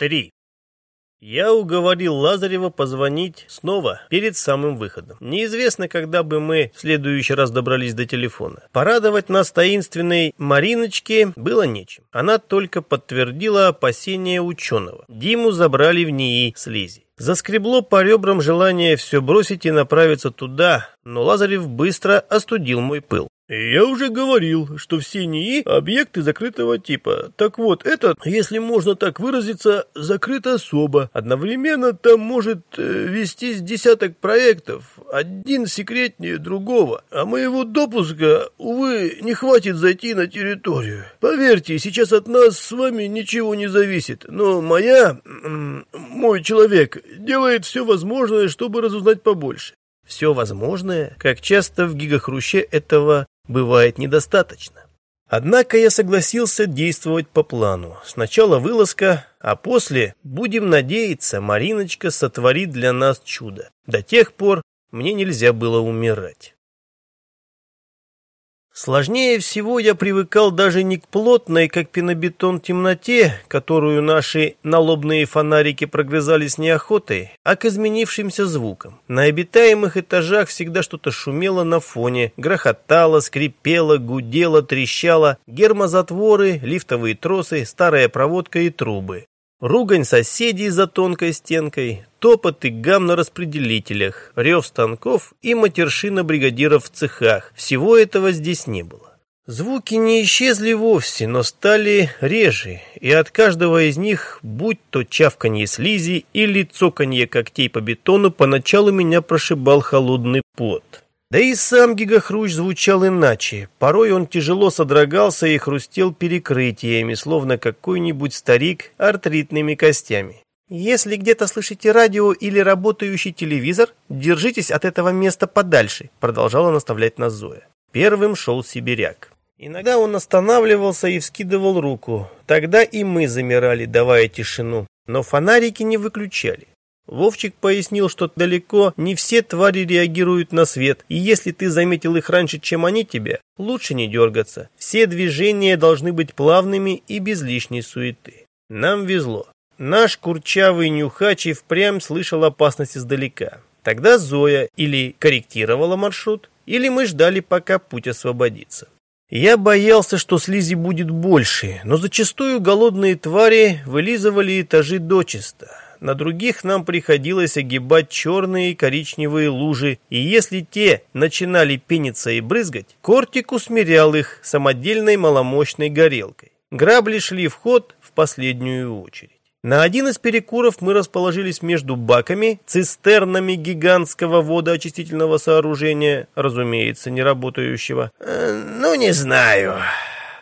3. Я уговорил Лазарева позвонить снова перед самым выходом. Неизвестно, когда бы мы в следующий раз добрались до телефона. Порадовать нас таинственной Мариночке было нечем. Она только подтвердила опасения ученого. Диму забрали в НИИ с Лизи. Заскребло по ребрам желание все бросить и направиться туда, но Лазарев быстро остудил мой пыл. Я уже говорил, что все НИИ – объекты закрытого типа. Так вот, этот, если можно так выразиться, закрыт особо. Одновременно там может э, вестись десяток проектов, один секретнее другого. А моего допуска, увы, не хватит зайти на территорию. Поверьте, сейчас от нас с вами ничего не зависит. Но моя, мой человек, делает все возможное, чтобы разузнать побольше все возможное, как часто в гигахруще этого бывает недостаточно. Однако я согласился действовать по плану. Сначала вылазка, а после, будем надеяться, Мариночка сотворит для нас чудо. До тех пор мне нельзя было умирать. Сложнее всего я привыкал даже не к плотной, как пенобетон, темноте, которую наши налобные фонарики прогрызали с неохотой, а к изменившимся звукам. На обитаемых этажах всегда что-то шумело на фоне, грохотало, скрипело, гудело, трещало, гермозатворы, лифтовые тросы, старая проводка и трубы. Ругань соседей за тонкой стенкой, топот и гам на распределителях, рев станков и матершина бригадиров в цехах. Всего этого здесь не было. Звуки не исчезли вовсе, но стали реже, и от каждого из них, будь то чавканье слизи или цоканье когтей по бетону, поначалу меня прошибал холодный пот. Да и сам гигахрущ звучал иначе. Порой он тяжело содрогался и хрустел перекрытиями, словно какой-нибудь старик артритными костями. «Если где-то слышите радио или работающий телевизор, держитесь от этого места подальше», продолжала наставлять нас Зоя. Первым шел сибиряк. Иногда он останавливался и вскидывал руку. Тогда и мы замирали, давая тишину. Но фонарики не выключали. Вовчик пояснил, что далеко не все твари реагируют на свет, и если ты заметил их раньше, чем они тебя, лучше не дергаться. Все движения должны быть плавными и без лишней суеты. Нам везло. Наш курчавый нюхач и впрямь слышал опасность издалека. Тогда Зоя или корректировала маршрут, или мы ждали, пока путь освободится. Я боялся, что слизи будет больше, но зачастую голодные твари вылизывали этажи дочисто на других нам приходилось огибать черные и коричневые лужи, и если те начинали пениться и брызгать, Кортик усмирял их самодельной маломощной горелкой. Грабли шли в ход в последнюю очередь. На один из перекуров мы расположились между баками, цистернами гигантского водоочистительного сооружения, разумеется, не работающего. «Э, «Ну, не знаю»,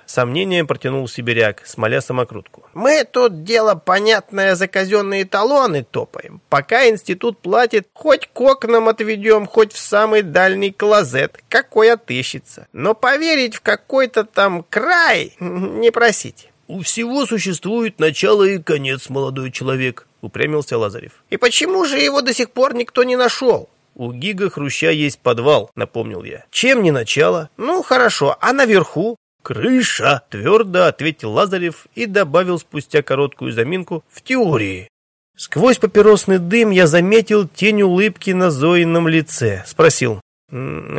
Сомнением протянул сибиряк, смоля самокрутку. «Мы тут дело понятное за казенные талоны топаем. Пока институт платит, хоть к окнам отведем, хоть в самый дальний клозет, какой отыщется. Но поверить в какой-то там край не просите». «У всего существует начало и конец, молодой человек», — упрямился Лазарев. «И почему же его до сих пор никто не нашел?» «У Гига Хруща есть подвал», — напомнил я. «Чем не начало?» «Ну, хорошо, а наверху?» «Крыша!» — твердо ответил Лазарев и добавил спустя короткую заминку «в теории». Сквозь папиросный дым я заметил тень улыбки на Зоином лице. Спросил,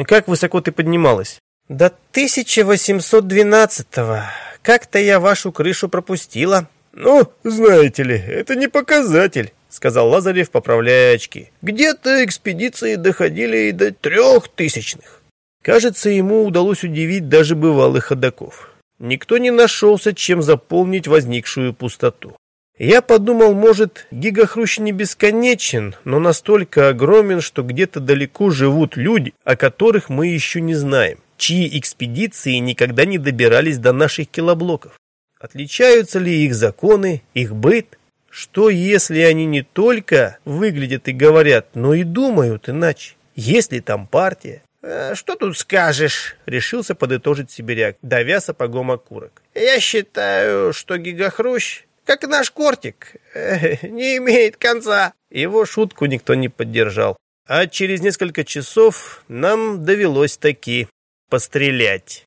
«Как высоко ты поднималась?» «До 1812-го. Как-то я вашу крышу пропустила». «Ну, знаете ли, это не показатель», — сказал Лазарев, поправляя очки. «Где-то экспедиции доходили и до трехтысячных». Кажется, ему удалось удивить даже бывалых ходоков. Никто не нашелся, чем заполнить возникшую пустоту. Я подумал, может, гигахрущ не бесконечен, но настолько огромен, что где-то далеко живут люди, о которых мы еще не знаем, чьи экспедиции никогда не добирались до наших килоблоков. Отличаются ли их законы, их быт? Что, если они не только выглядят и говорят, но и думают иначе? Есть ли там партия? Э, «Что тут скажешь?» — решился подытожить сибиряк, давя сапогом окурок. «Я считаю, что гигахрущ, как наш кортик, э, не имеет конца». Его шутку никто не поддержал. А через несколько часов нам довелось таки пострелять.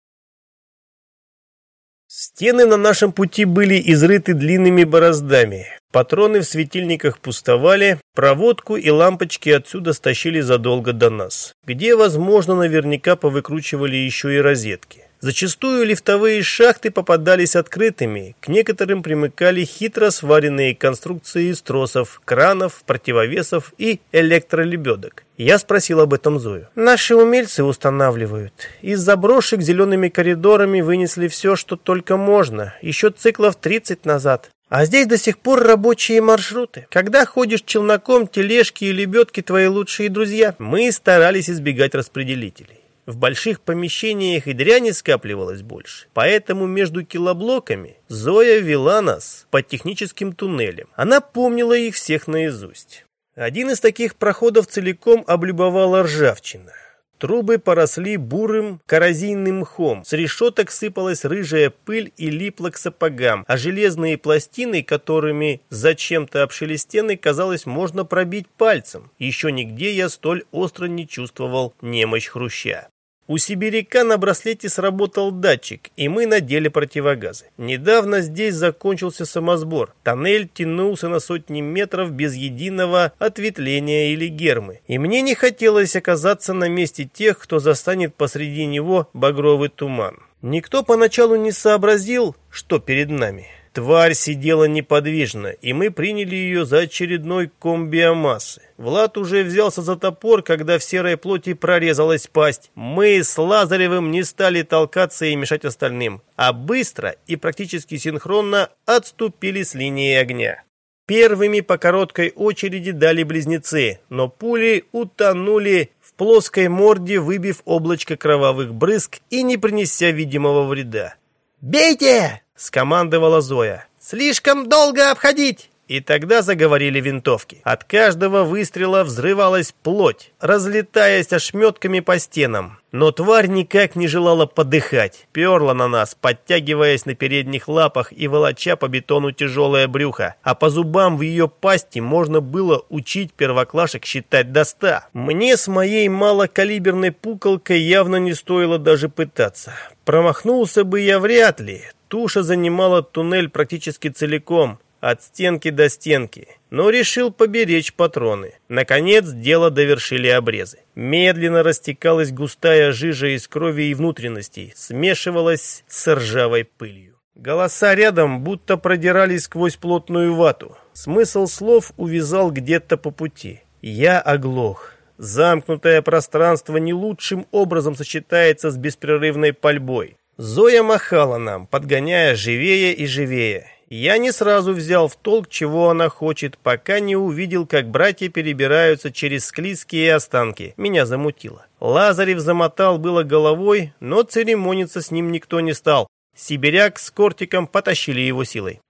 Стены на нашем пути были изрыты длинными бороздами. Патроны в светильниках пустовали, проводку и лампочки отсюда стащили задолго до нас, где, возможно, наверняка повыкручивали еще и розетки. Зачастую лифтовые шахты попадались открытыми, к некоторым примыкали хитро сваренные конструкции из тросов, кранов, противовесов и электролебедок. Я спросил об этом Зою. Наши умельцы устанавливают. Из заброшек зелеными коридорами вынесли все, что только можно, еще циклов 30 назад. А здесь до сих пор рабочие маршруты. Когда ходишь челноком, тележки и лебедки твои лучшие друзья. Мы старались избегать распределителей. В больших помещениях и дряни скапливалось больше. Поэтому между килоблоками Зоя вела нас по техническим туннелям. Она помнила их всех наизусть. Один из таких проходов целиком облюбовала ржавчина. Трубы поросли бурым коррозийным мхом, с решеток сыпалась рыжая пыль и липла к сапогам, а железные пластины, которыми зачем-то обшили стены, казалось, можно пробить пальцем. Еще нигде я столь остро не чувствовал немощь хруща. У сибиряка на браслете сработал датчик, и мы надели противогазы. Недавно здесь закончился самосбор. Тоннель тянулся на сотни метров без единого ответвления или гермы. И мне не хотелось оказаться на месте тех, кто застанет посреди него багровый туман. Никто поначалу не сообразил, что перед нами. Тварь сидела неподвижно, и мы приняли ее за очередной ком биомассы. Влад уже взялся за топор, когда в серой плоти прорезалась пасть. Мы с Лазаревым не стали толкаться и мешать остальным, а быстро и практически синхронно отступили с линии огня. Первыми по короткой очереди дали близнецы, но пули утонули в плоской морде, выбив облачко кровавых брызг и не принеся видимого вреда. «Бейте!» — скомандовала Зоя. «Слишком долго обходить!» И тогда заговорили винтовки. От каждого выстрела взрывалась плоть, разлетаясь ошметками по стенам. Но тварь никак не желала подыхать. Перла на нас, подтягиваясь на передних лапах и волоча по бетону тяжелое брюхо. А по зубам в ее пасти можно было учить первоклашек считать до ста. Мне с моей малокалиберной пуколкой явно не стоило даже пытаться. Промахнулся бы я вряд ли. Туша занимала туннель практически целиком, от стенки до стенки, но решил поберечь патроны. Наконец, дело довершили обрезы. Медленно растекалась густая жижа из крови и внутренностей, смешивалась с ржавой пылью. Голоса рядом будто продирались сквозь плотную вату. Смысл слов увязал где-то по пути. Я оглох. Замкнутое пространство не лучшим образом сочетается с беспрерывной пальбой. Зоя махала нам, подгоняя живее и живее. Я не сразу взял в толк, чего она хочет, пока не увидел, как братья перебираются через склизкие останки. Меня замутило. Лазарев замотал было головой, но церемониться с ним никто не стал. Сибиряк с Кортиком потащили его силой.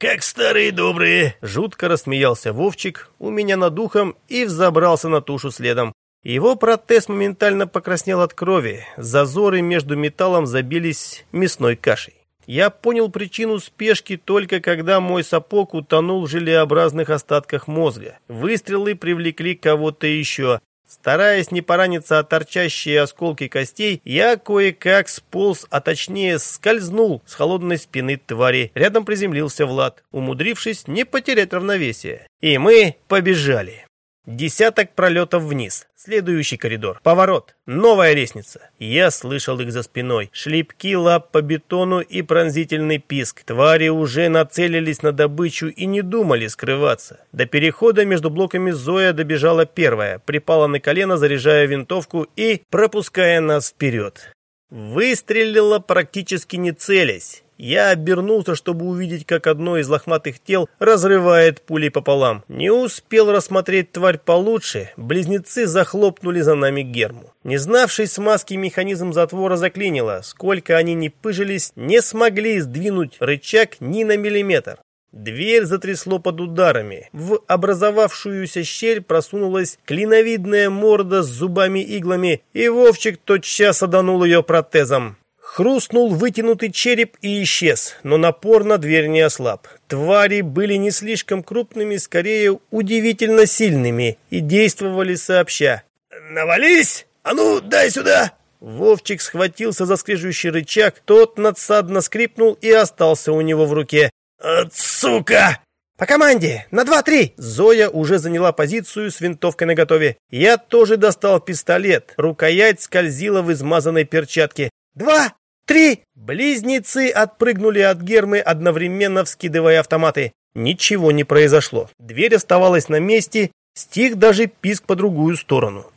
«Как старые добрые!» Жутко рассмеялся Вовчик у меня над духом и взобрался на тушу следом. Его протез моментально покраснел от крови, зазоры между металлом забились мясной кашей. Я понял причину спешки только когда мой сапог утонул в желеобразных остатках мозга. Выстрелы привлекли кого-то еще. Стараясь не пораниться от торчащие осколки костей, я кое-как сполз, а точнее скользнул с холодной спины твари. Рядом приземлился Влад, умудрившись не потерять равновесие. И мы побежали. Десяток пролетов вниз. Следующий коридор. Поворот. Новая лестница. Я слышал их за спиной. Шлепки лап по бетону и пронзительный писк. Твари уже нацелились на добычу и не думали скрываться. До перехода между блоками Зоя добежала первая, припала на колено, заряжая винтовку и пропуская нас вперед. Выстрелила практически не целясь. Я обернулся, чтобы увидеть, как одно из лохматых тел разрывает пулей пополам. Не успел рассмотреть тварь получше, близнецы захлопнули за нами герму. Не знавший смазки механизм затвора заклинило. Сколько они ни пыжились, не смогли сдвинуть рычаг ни на миллиметр. Дверь затрясло под ударами. В образовавшуюся щель просунулась клиновидная морда с зубами-иглами, и Вовчик тотчас оданул ее протезом. Хрустнул вытянутый череп и исчез, но напор на дверь не ослаб. Твари были не слишком крупными, скорее удивительно сильными и действовали сообща. «Навались! А ну, дай сюда!» Вовчик схватился за скрежущий рычаг, тот надсадно скрипнул и остался у него в руке. «От сука!» «По команде! На два-три!» Зоя уже заняла позицию с винтовкой наготове. Я тоже достал пистолет. Рукоять скользила в измазанной перчатке. «Два! Три!» Близнецы отпрыгнули от гермы, одновременно вскидывая автоматы. Ничего не произошло. Дверь оставалась на месте, стих даже писк по другую сторону.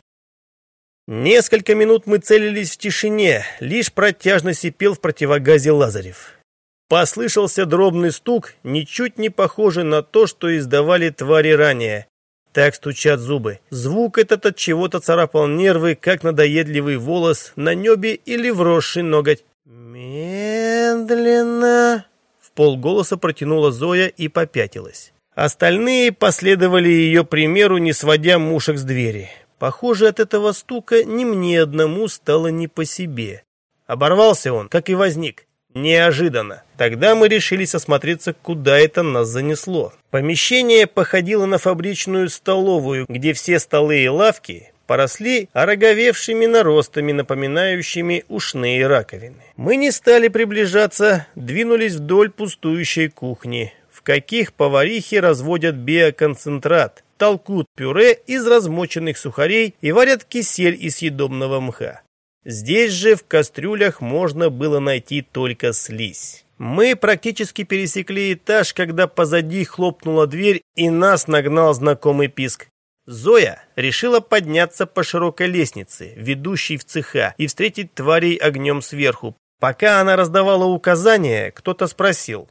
Несколько минут мы целились в тишине, лишь протяжно сипел в противогазе Лазарев. Послышался дробный стук, ничуть не похожий на то, что издавали твари ранее. Так стучат зубы. Звук этот от чего-то царапал нервы, как надоедливый волос на небе или вросший ноготь. «Медленно!» В полголоса протянула Зоя и попятилась. Остальные последовали ее примеру, не сводя мушек с двери. Похоже, от этого стука ни мне одному стало не по себе. Оборвался он, как и возник. Неожиданно. Тогда мы решились осмотреться, куда это нас занесло. Помещение походило на фабричную столовую, где все столы и лавки поросли ороговевшими наростами, напоминающими ушные раковины. Мы не стали приближаться, двинулись вдоль пустующей кухни, в каких поварихи разводят биоконцентрат, толкут пюре из размоченных сухарей и варят кисель из съедобного мха. Здесь же в кастрюлях можно было найти только слизь. Мы практически пересекли этаж, когда позади хлопнула дверь и нас нагнал знакомый писк. Зоя решила подняться по широкой лестнице, ведущей в цеха, и встретить тварей огнем сверху. Пока она раздавала указания, кто-то спросил.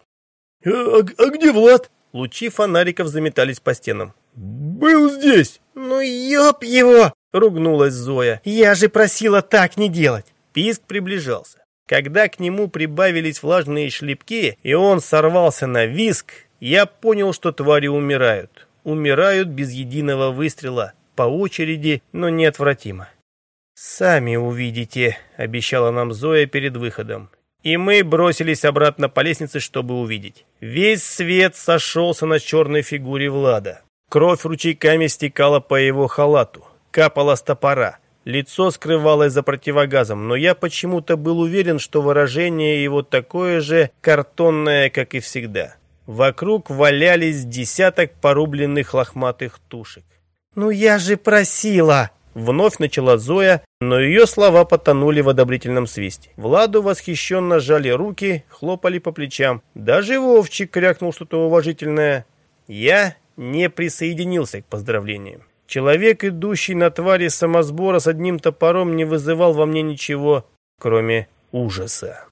«А, а где Влад?» Лучи фонариков заметались по стенам. «Был здесь!» «Ну ёб его!» — ругнулась Зоя. «Я же просила так не делать!» Писк приближался. Когда к нему прибавились влажные шлепки, и он сорвался на виск, я понял, что твари умирают. Умирают без единого выстрела, по очереди, но неотвратимо. «Сами увидите», — обещала нам Зоя перед выходом. И мы бросились обратно по лестнице, чтобы увидеть. Весь свет сошелся на черной фигуре Влада. Кровь ручейками стекала по его халату капала с топора. Лицо скрывалось за противогазом, но я почему-то был уверен, что выражение его такое же картонное, как и всегда. Вокруг валялись десяток порубленных лохматых тушек. «Ну я же просила!» Вновь начала Зоя, но ее слова потонули в одобрительном свисте. Владу восхищенно жали руки, хлопали по плечам. Даже Вовчик крякнул что-то уважительное. Я не присоединился к поздравлениям. Человек, идущий на твари самосбора с одним топором, не вызывал во мне ничего, кроме ужаса.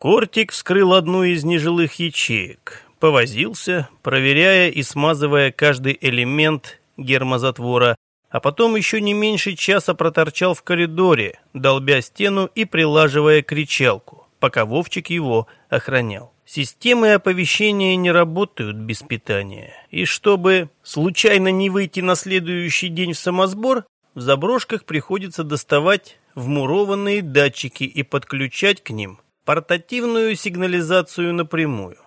Кортик вскрыл одну из нежилых ячеек, повозился, проверяя и смазывая каждый элемент гермозатвора, а потом еще не меньше часа проторчал в коридоре, долбя стену и прилаживая кричалку, пока Вовчик его охранял. Системы оповещения не работают без питания. И чтобы случайно не выйти на следующий день в самосбор, в заброшках приходится доставать вмурованные датчики и подключать к ним портативную сигнализацию напрямую.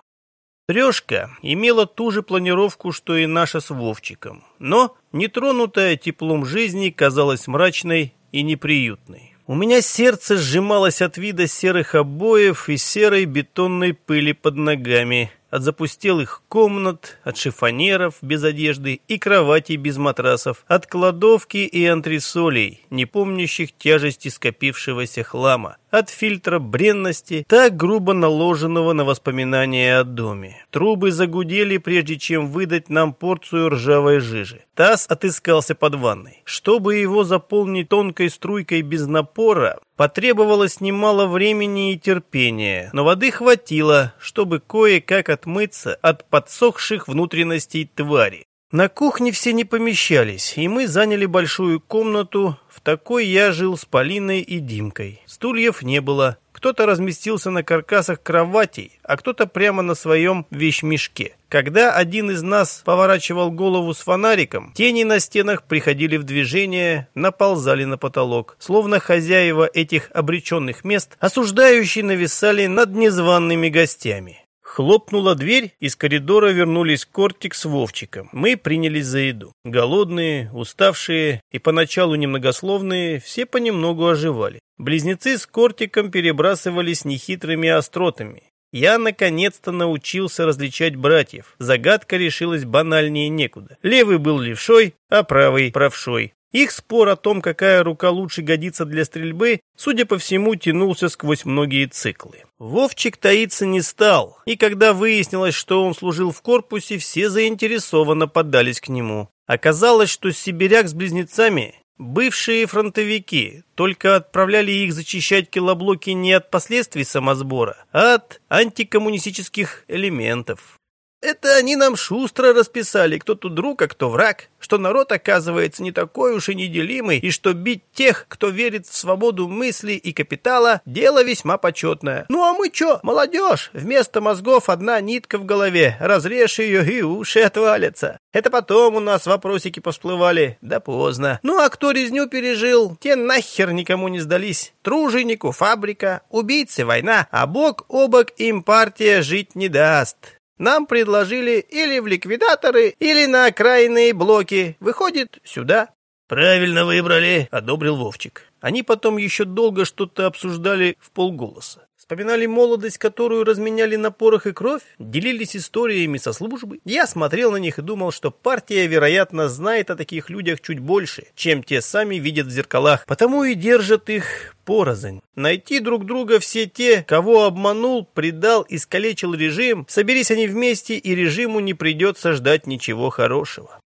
Трешка имела ту же планировку, что и наша с Вовчиком, но нетронутая теплом жизни казалась мрачной и неприютной. У меня сердце сжималось от вида серых обоев и серой бетонной пыли под ногами от запустелых комнат, от шифонеров без одежды и кроватей без матрасов, от кладовки и антресолей, не помнящих тяжести скопившегося хлама, от фильтра бренности, так грубо наложенного на воспоминания о доме. Трубы загудели, прежде чем выдать нам порцию ржавой жижи. Таз отыскался под ванной. Чтобы его заполнить тонкой струйкой без напора, Потребовалось немало времени и терпения, но воды хватило, чтобы кое-как отмыться от подсохших внутренностей твари. На кухне все не помещались, и мы заняли большую комнату. В такой я жил с Полиной и Димкой. Стульев не было, кто-то разместился на каркасах кроватей, а кто-то прямо на своем вещмешке. Когда один из нас поворачивал голову с фонариком, тени на стенах приходили в движение, наползали на потолок. Словно хозяева этих обреченных мест, осуждающие нависали над незваными гостями. Хлопнула дверь, из коридора вернулись Кортик с Вовчиком. Мы принялись за еду. Голодные, уставшие и поначалу немногословные, все понемногу оживали. Близнецы с Кортиком перебрасывались нехитрыми остротами. Я наконец-то научился различать братьев. Загадка решилась банальнее некуда. Левый был левшой, а правый правшой. Их спор о том, какая рука лучше годится для стрельбы, судя по всему, тянулся сквозь многие циклы. Вовчик таиться не стал, и когда выяснилось, что он служил в корпусе, все заинтересованно поддались к нему. Оказалось, что сибиряк с близнецами бывшие фронтовики, только отправляли их зачищать килоблоки не от последствий самосбора, а от антикоммунистических элементов. Это они нам шустро расписали, кто тут друг, а кто враг, что народ оказывается не такой уж и неделимый, и что бить тех, кто верит в свободу мысли и капитала, дело весьма почетное. Ну а мы чё, молодежь, вместо мозгов одна нитка в голове, разрежь ее и уши отвалятся. Это потом у нас вопросики посплывали, да поздно. Ну а кто резню пережил, те нахер никому не сдались. Труженику фабрика, убийцы война, а бок о бок им партия жить не даст. Нам предложили или в ликвидаторы, или на окраинные блоки. Выходит, сюда. Правильно выбрали, одобрил Вовчик. Они потом еще долго что-то обсуждали в полголоса. Вспоминали молодость, которую разменяли на порох и кровь, делились историями со службы. Я смотрел на них и думал, что партия, вероятно, знает о таких людях чуть больше, чем те сами видят в зеркалах, потому и держат их порознь. Найти друг друга все те, кого обманул, предал, искалечил режим, соберись они вместе, и режиму не придется ждать ничего хорошего.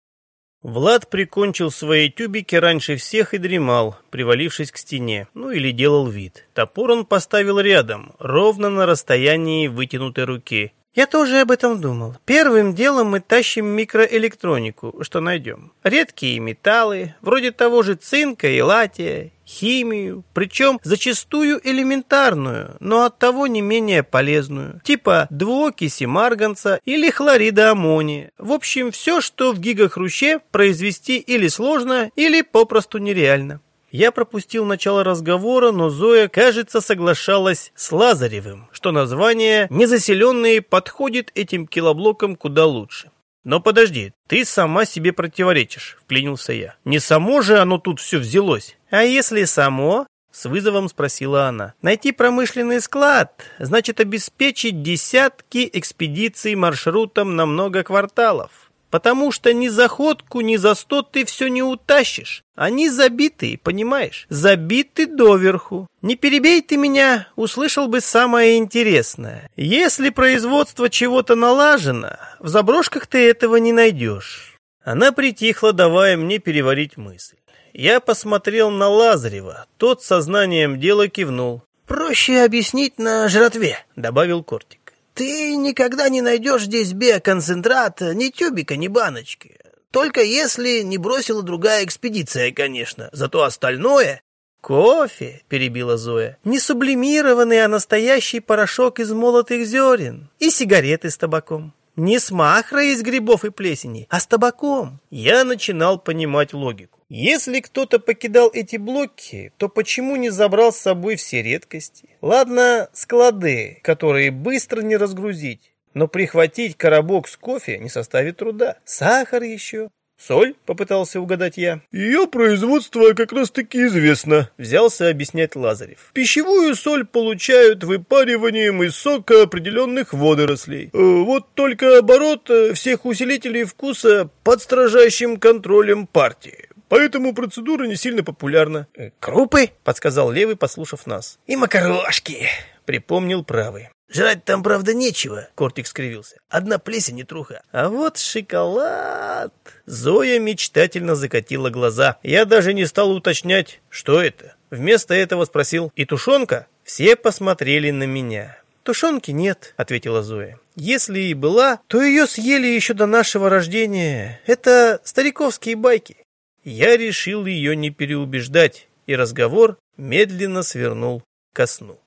Влад прикончил свои тюбики раньше всех и дремал, привалившись к стене, ну или делал вид. Топор он поставил рядом, ровно на расстоянии вытянутой руки. Я тоже об этом думал. Первым делом мы тащим микроэлектронику, что найдем. Редкие металлы, вроде того же цинка и латия, химию, причем зачастую элементарную, но оттого не менее полезную, типа двуокиси марганца или хлорида аммония. В общем, все, что в гигахруще произвести или сложно, или попросту нереально. Я пропустил начало разговора, но Зоя, кажется, соглашалась с Лазаревым, что название «незаселенные» подходит этим килоблокам куда лучше. «Но подожди, ты сама себе противоречишь», — вклинился я. «Не само же оно тут все взялось?» «А если само?» — с вызовом спросила она. «Найти промышленный склад значит обеспечить десятки экспедиций маршрутом на много кварталов. Потому что ни за ходку, ни за сто ты все не утащишь. Они забитые, понимаешь? Забиты доверху. Не перебей ты меня, услышал бы самое интересное. Если производство чего-то налажено, в заброшках ты этого не найдешь. Она притихла, давая мне переварить мысль. Я посмотрел на Лазарева. Тот сознанием дела кивнул. «Проще объяснить на жратве», — добавил Кортик. Ты никогда не найдешь здесь биоконцентрата, ни тюбика, ни баночки. Только если не бросила другая экспедиция, конечно. Зато остальное... «Кофе», — перебила Зоя, — «не сублимированный, а настоящий порошок из молотых зерен. И сигареты с табаком. Не с махрой из грибов и плесени, а с табаком». Я начинал понимать логику. Если кто-то покидал эти блоки, то почему не забрал с собой все редкости? Ладно, склады, которые быстро не разгрузить, но прихватить коробок с кофе не составит труда. Сахар еще. «Соль?» — попытался угадать я. «Ее производство как раз-таки известно», — взялся объяснять Лазарев. «Пищевую соль получают выпариванием из сока определенных водорослей. Э, вот только оборот э, всех усилителей вкуса под строжайшим контролем партии. Поэтому процедура не сильно популярна. Э, «Крупы?» — подсказал левый, послушав нас. «И макарошки!» — припомнил правый. «Жрать там, правда, нечего», — Кортик скривился. «Одна плесень и труха». «А вот шоколад!» Зоя мечтательно закатила глаза. Я даже не стал уточнять, что это. Вместо этого спросил «И тушенка?» Все посмотрели на меня. «Тушенки нет», — ответила Зоя. «Если и была, то ее съели еще до нашего рождения. Это стариковские байки. Я решил ее не переубеждать, и разговор медленно свернул ко сну.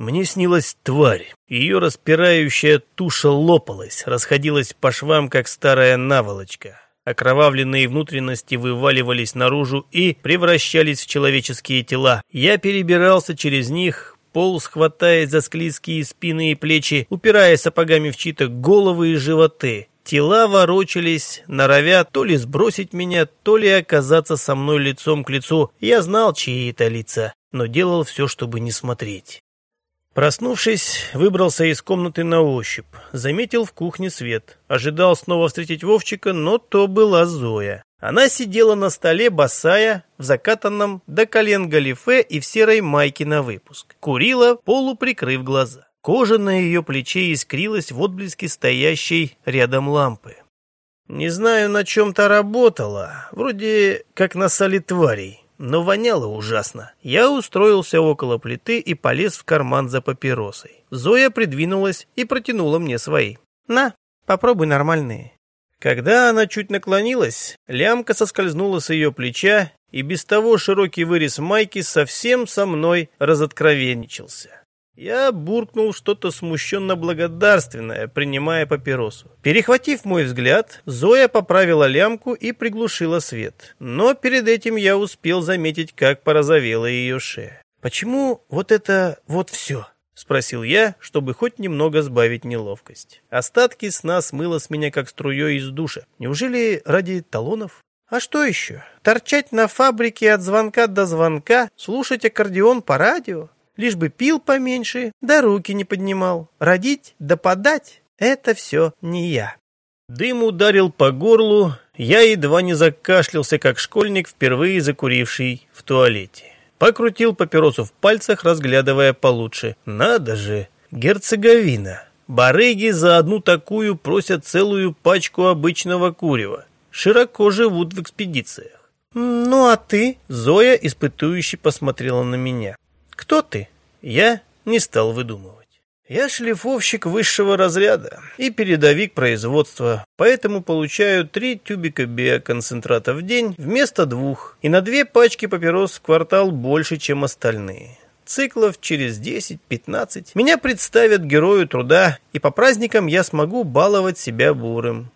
Мне снилась тварь. Ее распирающая туша лопалась, расходилась по швам, как старая наволочка. Окровавленные внутренности вываливались наружу и превращались в человеческие тела. Я перебирался через них, полз, хватаясь за склизкие спины и плечи, упираясь сапогами в чьи-то головы и животы. Тела ворочались, норовя то ли сбросить меня, то ли оказаться со мной лицом к лицу. Я знал, чьи это лица, но делал все, чтобы не смотреть. Проснувшись, выбрался из комнаты на ощупь. Заметил в кухне свет. Ожидал снова встретить Вовчика, но то была Зоя. Она сидела на столе босая, в закатанном до колен галифе и в серой майке на выпуск. Курила, полуприкрыв глаза. Кожа на ее плече искрилась в отблеске стоящей рядом лампы. Не знаю, на чем-то работала, вроде как на сале тварей, но воняло ужасно. Я устроился около плиты и полез в карман за папиросой. Зоя придвинулась и протянула мне свои. «На, попробуй нормальные». Когда она чуть наклонилась, лямка соскользнула с ее плеча, и без того широкий вырез майки совсем со мной разоткровенничался. Я буркнул что-то смущенно благодарственное, принимая папиросу. Перехватив мой взгляд, Зоя поправила лямку и приглушила свет. Но перед этим я успел заметить, как порозовела ее шея. «Почему вот это вот все?» — спросил я, чтобы хоть немного сбавить неловкость. Остатки сна смыло с меня, как струей из душа. Неужели ради талонов? А что еще? Торчать на фабрике от звонка до звонка, слушать аккордеон по радио? Лишь бы пил поменьше, да руки не поднимал. Родить да подать — это все не я. Дым ударил по горлу, я едва не закашлялся, как школьник, впервые закуривший в туалете. Покрутил папиросу в пальцах, разглядывая получше. Надо же, герцеговина. Барыги за одну такую просят целую пачку обычного курева. Широко живут в экспедициях. «Ну а ты?» Зоя испытующе посмотрела на меня. Кто ты? Я не стал выдумывать. Я шлифовщик высшего разряда и передовик производства, поэтому получаю три тюбика биоконцентрата в день вместо двух и на две пачки папирос в квартал больше, чем остальные. Циклов через 10-15 меня представят герою труда, и по праздникам я смогу баловать себя бурым.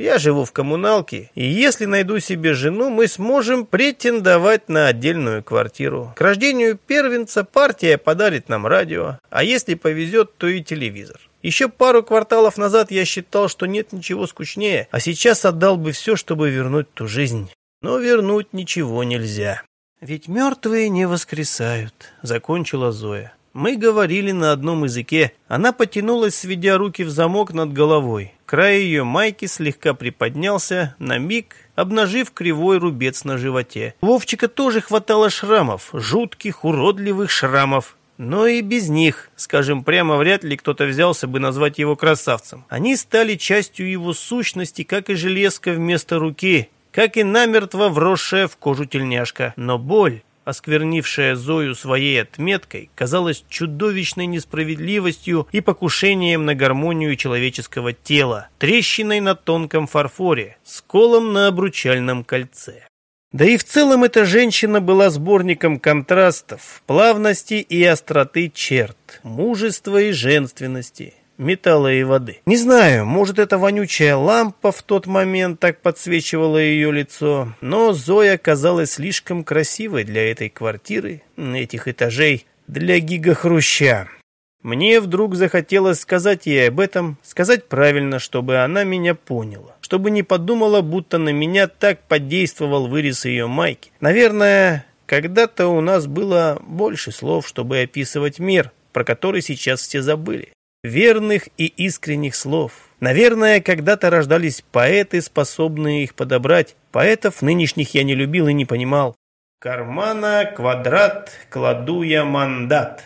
Я живу в коммуналке, и если найду себе жену, мы сможем претендовать на отдельную квартиру. К рождению первенца партия подарит нам радио, а если повезет, то и телевизор. Еще пару кварталов назад я считал, что нет ничего скучнее, а сейчас отдал бы все, чтобы вернуть ту жизнь. Но вернуть ничего нельзя. «Ведь мертвые не воскресают», — закончила Зоя. Мы говорили на одном языке. Она потянулась, сведя руки в замок над головой. Край ее майки слегка приподнялся, на миг обнажив кривой рубец на животе. Вовчика тоже хватало шрамов, жутких, уродливых шрамов. Но и без них, скажем прямо, вряд ли кто-то взялся бы назвать его красавцем. Они стали частью его сущности, как и железка вместо руки, как и намертво вросшая в кожу тельняшка. Но боль осквернившая Зою своей отметкой, казалась чудовищной несправедливостью и покушением на гармонию человеческого тела, трещиной на тонком фарфоре, сколом на обручальном кольце. Да и в целом эта женщина была сборником контрастов, плавности и остроты черт, мужества и женственности, металла и воды. Не знаю, может, эта вонючая лампа в тот момент так подсвечивала ее лицо, но Зоя казалась слишком красивой для этой квартиры, этих этажей, для гигахруща. Мне вдруг захотелось сказать ей об этом, сказать правильно, чтобы она меня поняла, чтобы не подумала, будто на меня так подействовал вырез ее майки. Наверное, когда-то у нас было больше слов, чтобы описывать мир, про который сейчас все забыли верных и искренних слов. Наверное, когда-то рождались поэты, способные их подобрать. Поэтов нынешних я не любил и не понимал. Кармана квадрат кладу я мандат.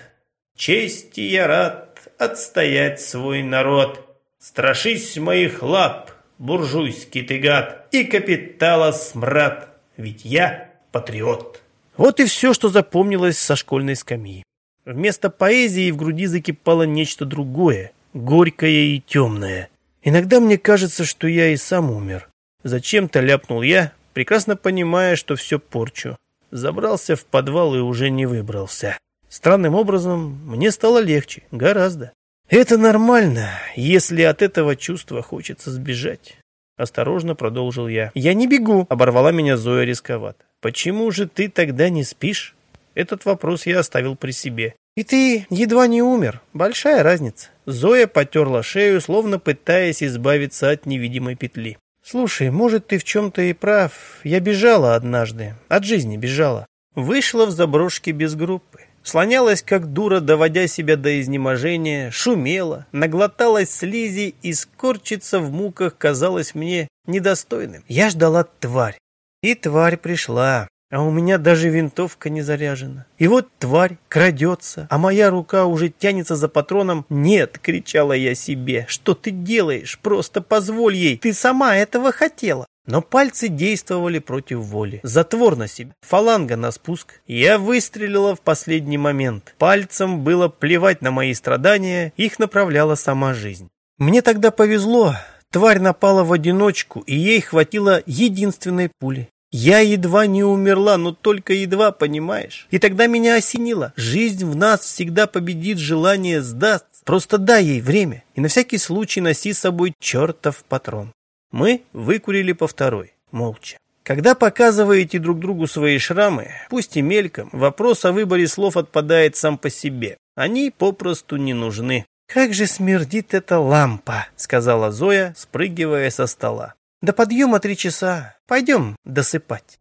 Чести я рад отстоять свой народ. Страшись моих лап, буржуйский ты гад, и капитала смрад, ведь я патриот. Вот и все, что запомнилось со школьной скамьи. Вместо поэзии в груди закипало нечто другое, горькое и темное. Иногда мне кажется, что я и сам умер. Зачем-то ляпнул я, прекрасно понимая, что все порчу. Забрался в подвал и уже не выбрался. Странным образом мне стало легче, гораздо. Это нормально, если от этого чувства хочется сбежать. Осторожно продолжил я. «Я не бегу», — оборвала меня Зоя рисковато. «Почему же ты тогда не спишь?» Этот вопрос я оставил при себе. И ты едва не умер. Большая разница. Зоя потерла шею, словно пытаясь избавиться от невидимой петли. Слушай, может, ты в чем-то и прав. Я бежала однажды. От жизни бежала. Вышла в заброшке без группы. Слонялась как дура, доводя себя до изнеможения, шумела, наглоталась слизи и скорчиться в муках казалось мне недостойным. Я ждала тварь. И тварь пришла. А у меня даже винтовка не заряжена. И вот тварь крадется, а моя рука уже тянется за патроном. «Нет!» — кричала я себе. «Что ты делаешь? Просто позволь ей! Ты сама этого хотела!» Но пальцы действовали против воли. Затвор на себя, фаланга на спуск. Я выстрелила в последний момент. Пальцем было плевать на мои страдания, их направляла сама жизнь. Мне тогда повезло. Тварь напала в одиночку, и ей хватило единственной пули. Я едва не умерла, но только едва, понимаешь? И тогда меня осенило. Жизнь в нас всегда победит желание сдаться. Просто дай ей время. И на всякий случай носи с собой чертов патрон. Мы выкурили по второй, молча. Когда показываете друг другу свои шрамы, пусть и мельком, вопрос о выборе слов отпадает сам по себе. Они попросту не нужны. «Как же смердит эта лампа!» — сказала Зоя, спрыгивая со стола. До подъема три часа. Пойдем досыпать.